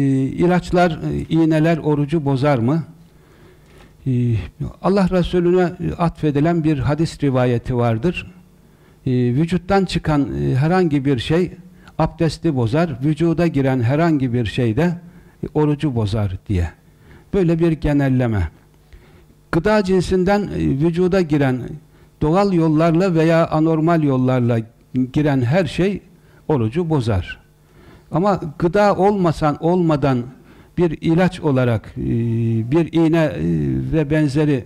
ilaçlar, e, iğneler orucu bozar mı? E, Allah Resulüne atfedilen bir hadis rivayeti vardır. E, vücuttan çıkan e, herhangi bir şey abdesti bozar, vücuda giren herhangi bir şey de e, orucu bozar diye. Böyle bir genelleme. Gıda cinsinden e, vücuda giren doğal yollarla veya anormal yollarla giren her şey orucu bozar. Ama gıda olmasan olmadan bir ilaç olarak e, bir iğne e, ve benzeri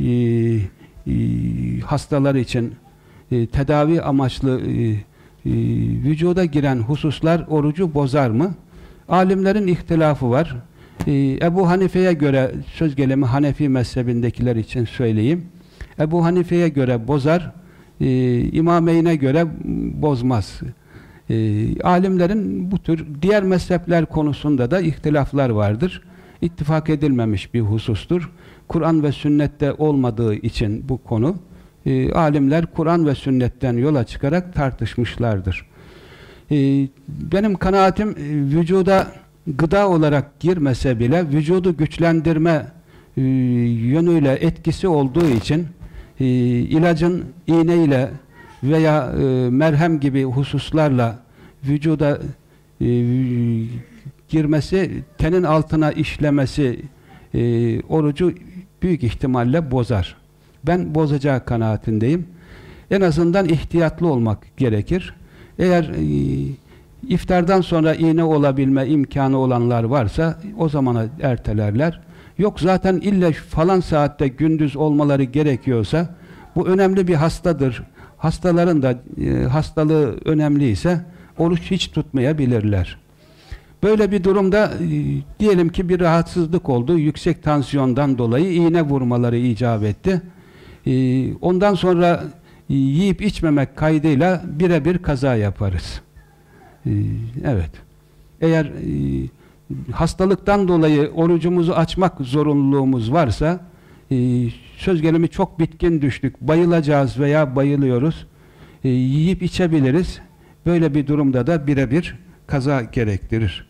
e, hastalar için tedavi amaçlı vücuda giren hususlar orucu bozar mı? Alimlerin ihtilafı var. Ebu Hanife'ye göre söz gelimi Hanefi mezhebindekiler için söyleyeyim. Ebu Hanife'ye göre bozar, İmameyn'e göre bozmaz. E, alimlerin bu tür diğer mezhepler konusunda da ihtilaflar vardır. İttifak edilmemiş bir husustur. Kur'an ve sünnette olmadığı için bu konu e, alimler Kur'an ve sünnetten yola çıkarak tartışmışlardır. E, benim kanaatim e, vücuda gıda olarak girmese bile vücudu güçlendirme e, yönüyle etkisi olduğu için e, ilacın iğneyle veya e, merhem gibi hususlarla vücuda e, girmesi, tenin altına işlemesi e, orucu büyük ihtimalle bozar. Ben bozacağı kanaatindeyim. En azından ihtiyatlı olmak gerekir. Eğer e, iftardan sonra iğne olabilme imkanı olanlar varsa o zamana ertelerler. Yok zaten illa falan saatte gündüz olmaları gerekiyorsa bu önemli bir hastadır hastaların da e, hastalığı önemliyse oruç hiç tutmayabilirler. Böyle bir durumda e, diyelim ki bir rahatsızlık oldu. Yüksek tansiyondan dolayı iğne vurmaları icap etti. E, ondan sonra e, yiyip içmemek kaydıyla birebir kaza yaparız. E, evet. Eğer e, hastalıktan dolayı orucumuzu açmak zorunluluğumuz varsa söz gelimi çok bitkin düştük, bayılacağız veya bayılıyoruz, e, yiyip içebiliriz. Böyle bir durumda da birebir kaza gerektirir.